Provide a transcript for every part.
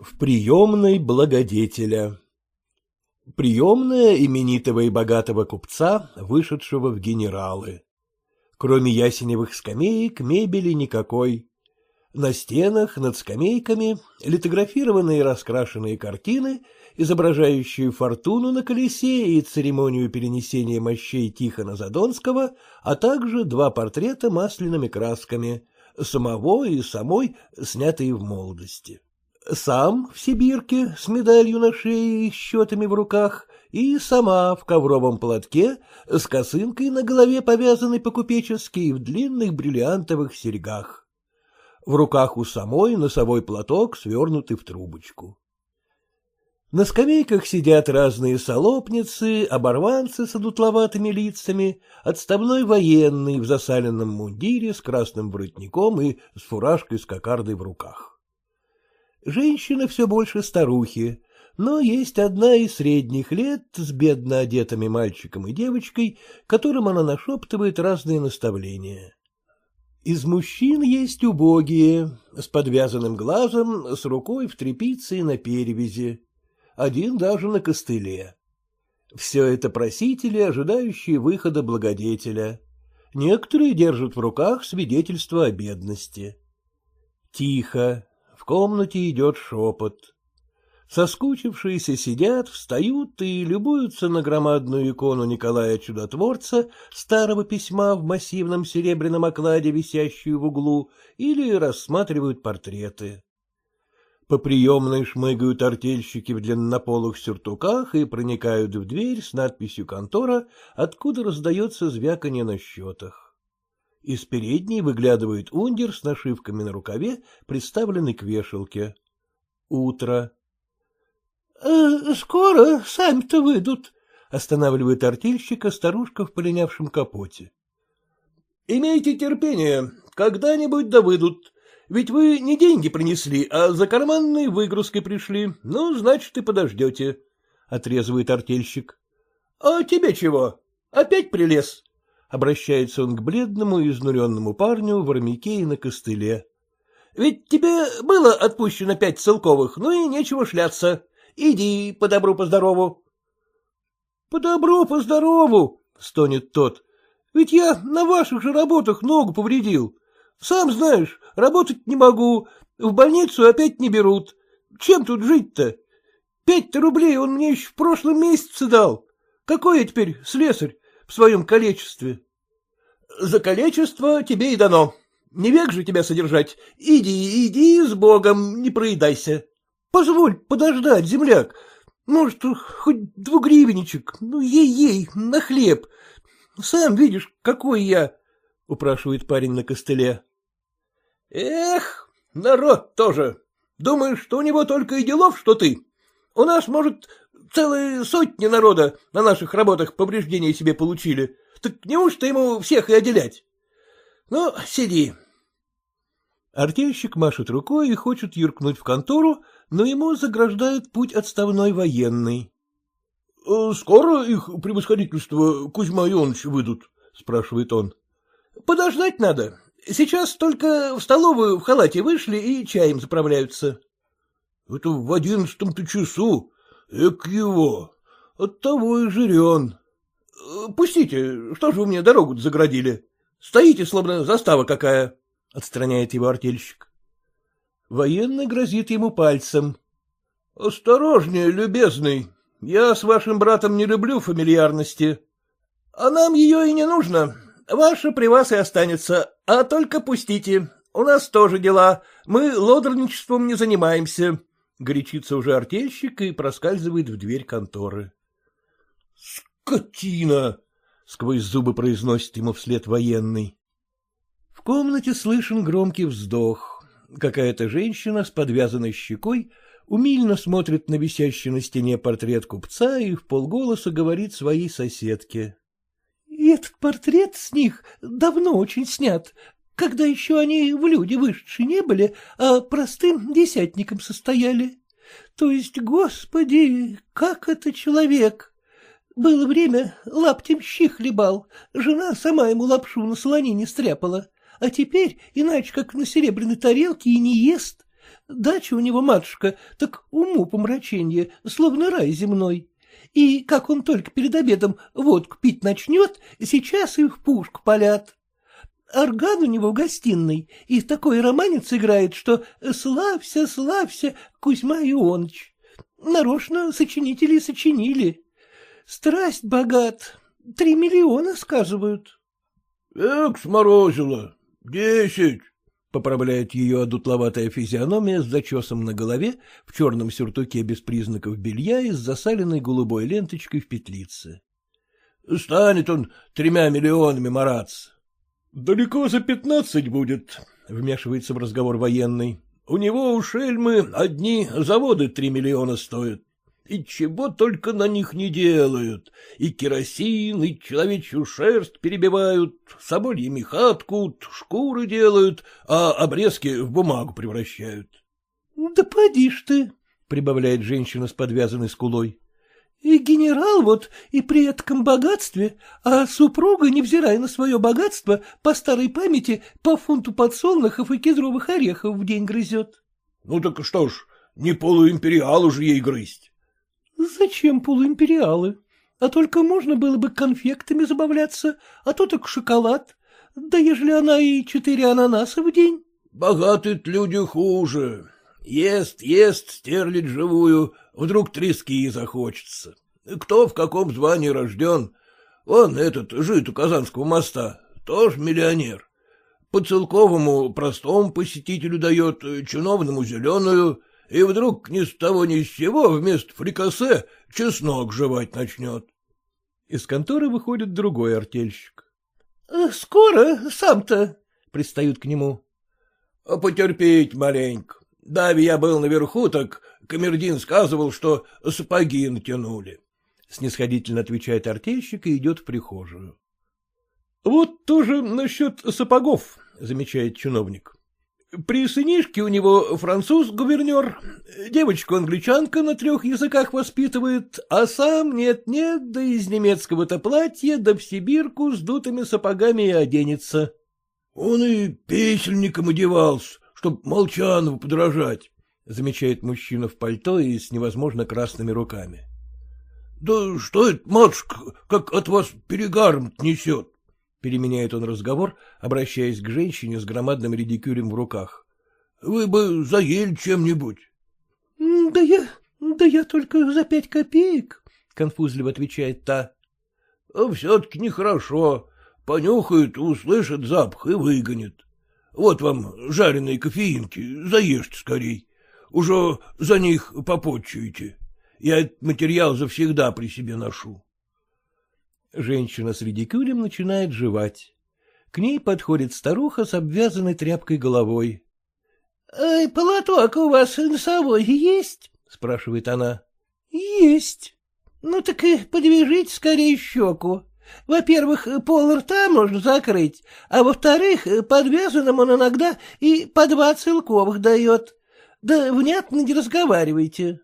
В приемной благодетеля Приемная именитого и богатого купца, вышедшего в генералы. Кроме ясеневых скамеек, мебели никакой. На стенах, над скамейками, литографированные раскрашенные картины, изображающие фортуну на колесе и церемонию перенесения мощей Тихона Задонского, а также два портрета масляными красками, самого и самой, снятые в молодости сам в Сибирке с медалью на шее и счетами в руках, и сама в ковровом платке с косынкой на голове, повязанной по-купечески и в длинных бриллиантовых серьгах. В руках у самой носовой платок, свернутый в трубочку. На скамейках сидят разные солопницы, оборванцы с одутловатыми лицами, отставной военный в засаленном мундире с красным воротником и с фуражкой с кокардой в руках. Женщины все больше старухи, но есть одна из средних лет с бедно одетыми мальчиком и девочкой, которым она нашептывает разные наставления. Из мужчин есть убогие, с подвязанным глазом, с рукой в тряпице и на перевязи, один даже на костыле. Все это просители, ожидающие выхода благодетеля. Некоторые держат в руках свидетельство о бедности. Тихо, в комнате идет шепот. Соскучившиеся сидят, встают и любуются на громадную икону Николая Чудотворца, старого письма в массивном серебряном окладе, висящую в углу, или рассматривают портреты. По приемной шмыгают артельщики в длиннополых сюртуках и проникают в дверь с надписью «Контора», откуда раздается звяканье на счетах. Из передней выглядывает ундер с нашивками на рукаве, приставленный к вешалке. Утро. «Э, — Скоро сами-то выйдут, — останавливает артельщика старушка в полинявшем капоте. — Имейте терпение, когда-нибудь да выйдут. Ведь вы не деньги принесли, а за карманной выгрузкой пришли. Ну, значит, и подождете, — отрезывает артельщик. — А тебе чего? Опять прилез? Обращается он к бледному и изнуренному парню в армяке и на костыле. — Ведь тебе было отпущено пять целковых, ну и нечего шляться. Иди по добру, по здорову. — По добру, по здорову, — стонет тот. — Ведь я на ваших же работах ногу повредил. Сам знаешь, работать не могу, в больницу опять не берут. Чем тут жить-то? Пять-то рублей он мне еще в прошлом месяце дал. Какой я теперь слесарь? В своем количестве. За количество тебе и дано. Не век же тебя содержать. Иди, иди с Богом, не проедайся. Позволь подождать, земляк. Может, хоть двугривенничек, ну, ей-ей, на хлеб. Сам видишь, какой я, — упрашивает парень на костыле. Эх, народ тоже. Думаешь, что у него только и делов, что ты? У нас, может, целые сотни народа на наших работах повреждения себе получили. Так неужто ему всех и отделять? Ну, сиди. Артельщик машет рукой и хочет юркнуть в контору, но ему заграждает путь отставной военный. «Э, — Скоро их превосходительство Кузьма Ионович выйдут? — спрашивает он. — Подождать надо. Сейчас только в столовую в халате вышли и чаем заправляются. — Это в одиннадцатом-то часу. Эк его, оттого и жирен. Пустите, что же вы мне дорогу заградили? Стоите, словно застава какая, — отстраняет его артельщик. Военный грозит ему пальцем. — Осторожнее, любезный, я с вашим братом не люблю фамильярности. А нам ее и не нужно. Ваша при вас и останется, а только пустите. У нас тоже дела, мы лодорничеством не занимаемся. Горячится уже артельщик и проскальзывает в дверь конторы. — Скотина! — сквозь зубы произносит ему вслед военный. В комнате слышен громкий вздох. Какая-то женщина с подвязанной щекой умильно смотрит на висящий на стене портрет купца и в полголоса говорит своей соседке. — Этот портрет с них давно очень снят, когда еще они в люди вышедшие не были, а простым десятником состояли. То есть, господи, как это человек? Было время, лаптем щи хлебал, жена сама ему лапшу на солонине стряпала, а теперь иначе как на серебряной тарелке и не ест. Дача у него, матушка, так уму помраченье, словно рай земной. И как он только перед обедом водку пить начнет, сейчас и в пушку палят. Орган у него в гостиной, и такой романец играет, что «Славься, славься, Кузьма Ионыч». Нарочно сочинители сочинили. Страсть богат, три миллиона, сказывают. — Эк, сморозила, десять, — поправляет ее одутловатая физиономия с зачесом на голове, в черном сюртуке без признаков белья и с засаленной голубой ленточкой в петлице. — Станет он тремя миллионами мараться. — Далеко за пятнадцать будет, — вмешивается в разговор военный. — У него у Шельмы одни заводы три миллиона стоят. И чего только на них не делают. И керосин, и человечью шерсть перебивают, собольи меха ткут, шкуры делают, а обрезки в бумагу превращают. — Да поди ж ты, — прибавляет женщина с подвязанной скулой. И генерал вот и при этом богатстве, а супруга, невзирая на свое богатство, по старой памяти по фунту подсолнухов и кедровых орехов в день грызет. — Ну так что ж, не полуимпериал уже ей грызть. — Зачем полуимпериалы? А только можно было бы конфектами забавляться, а то так шоколад. Да ежели она и четыре ананаса в день. — Богатые люди хуже. Ест, ест, стерлить живую, вдруг трески захочется. Кто в каком звании рожден? Он, этот, жит у Казанского моста, тоже миллионер. По целковому простому посетителю дает, чиновному зеленую, и вдруг ни с того ни с сего вместо фрикасе чеснок жевать начнет. Из конторы выходит другой артельщик. — Скоро сам-то, — пристают к нему. — Потерпеть маленько. Дави я был наверху, так камердин сказывал, что сапоги натянули. Снисходительно отвечает артельщик и идет в прихожую. — Вот тоже насчет сапогов, — замечает чиновник. При сынишке у него француз-гувернер, девочку-англичанка на трех языках воспитывает, а сам нет-нет, да из немецкого-то платья, да в Сибирку с дутыми сапогами и оденется. — Он и песельником одевался, чтоб Молчанову подражать, — замечает мужчина в пальто и с невозможно красными руками. — Да что это, матушка, как от вас перегаром несет? — переменяет он разговор, обращаясь к женщине с громадным редикюрем в руках. — Вы бы заели чем-нибудь. — Да я... да я только за пять копеек, — конфузливо отвечает та. — Все-таки нехорошо. Понюхают, услышат запах и выгонят. Вот вам жареные кофеинки, заешьте скорей. Уже за них попотчуете. Я этот материал завсегда при себе ношу. Женщина с редикюлем начинает жевать. К ней подходит старуха с обвязанной тряпкой головой. — Полоток у вас носовой есть? — спрашивает она. — Есть. — Ну так и подвяжите скорее щеку. Во-первых, пол рта можно закрыть, а во-вторых, подвязанным он иногда и по два целковых дает. Да внятно не разговаривайте.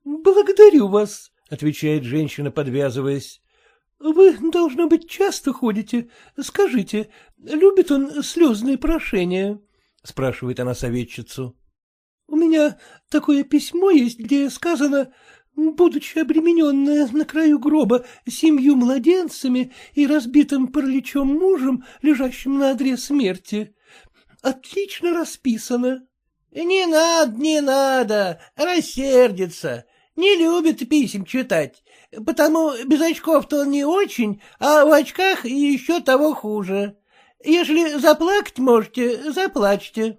— Благодарю вас, — отвечает женщина, подвязываясь. — Вы, должно быть, часто ходите. Скажите, любит он слезные прошения? — спрашивает она советчицу. — У меня такое письмо есть, где сказано будучи обремененная на краю гроба семью младенцами и разбитым параличом мужем, лежащим на одре смерти. Отлично расписано. — Не надо, не надо, рассердится. Не любит писем читать, потому без очков-то он не очень, а в очках еще того хуже. Если заплакать можете, заплачьте.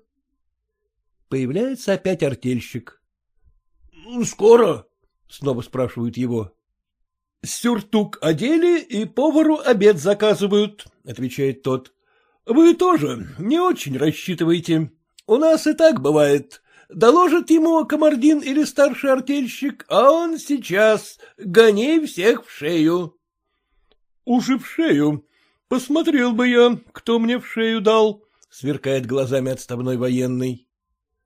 Появляется опять артельщик. — Скоро? Снова спрашивают его. — Сюртук одели и повару обед заказывают, — отвечает тот. — Вы тоже не очень рассчитываете. У нас и так бывает. Доложит ему комардин или старший артельщик, а он сейчас гони всех в шею. — Уж и в шею. Посмотрел бы я, кто мне в шею дал, — сверкает глазами отставной военный.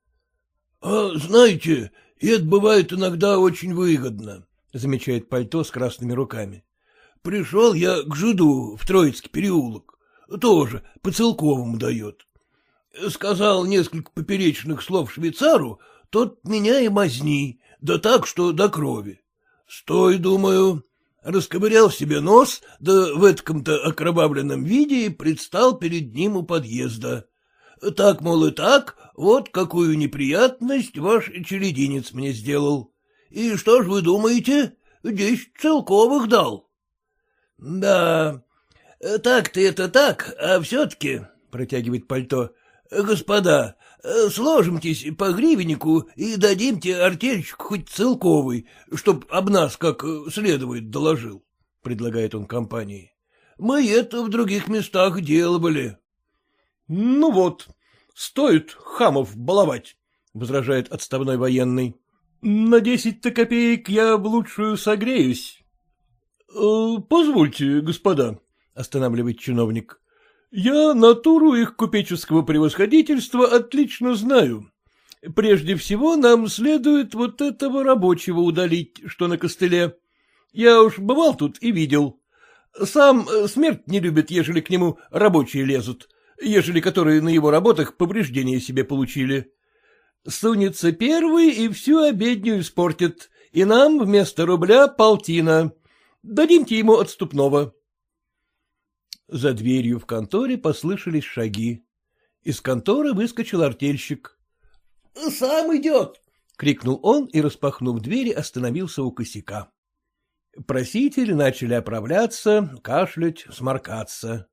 — А знаете, и это бывает иногда очень выгодно, — замечает пальто с красными руками. Пришел я к жиду в Троицкий переулок. Тоже по целковому дает. Сказал несколько поперечных слов швейцару, тот меня и мазни, да так, что до крови. Стой, думаю, расковырял себе нос, да в этом-то окровавленном виде предстал перед ним у подъезда. Так, мол, и так, вот какую неприятность ваш черединец мне сделал. И что ж вы думаете? Десять целковых дал. — Да, так-то это так, а все-таки, — протягивает пальто, — господа, сложимтесь по гривеннику и дадимте артельщик хоть целковый, чтоб об нас как следует доложил, — предлагает он компании. Мы это в других местах делали. — Ну вот, стоит хамов баловать, — возражает отставной военный. — На десять-то копеек я в лучшую согреюсь. «Э, — Позвольте, господа, — останавливает чиновник. — Я натуру их купеческого превосходительства отлично знаю. Прежде всего нам следует вот этого рабочего удалить, что на костыле. Я уж бывал тут и видел. Сам э, смерть не любит, ежели к нему рабочие лезут, ежели которые на его работах повреждения себе получили. Сунется первый и всю обедню испортит, и нам вместо рубля полтина. Дадимте ему отступного. За дверью в конторе послышались шаги. Из конторы выскочил артельщик. — Сам идет! — крикнул он и, распахнув двери, остановился у косяка. Просители начали оправляться, кашлять, сморкаться.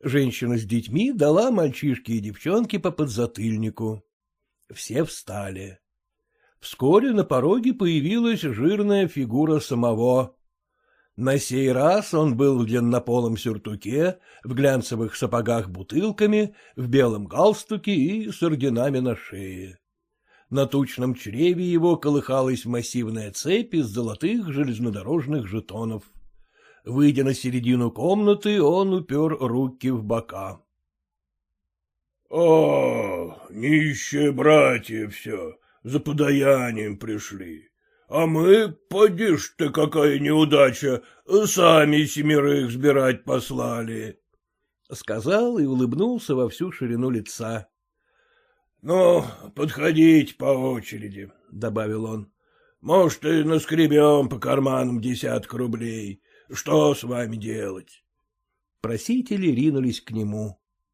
Женщина с детьми дала мальчишке и девчонке по подзатыльнику. Все встали. Вскоре на пороге появилась жирная фигура самого. На сей раз он был в длиннополом сюртуке, в глянцевых сапогах бутылками, в белом галстуке и с орденами на шее. На тучном чреве его колыхалась массивная цепь из золотых железнодорожных жетонов. Выйдя на середину комнаты, он упер руки в бока. — О, нищие братья все, за подаянием пришли. А мы, поди ж ты, какая неудача, сами семерых сбирать послали. — сказал и улыбнулся во всю ширину лица. — Ну, подходите по очереди, — добавил он. — Может, и наскребем по карманам десятка рублей. Что с вами делать? Просители ринулись к нему.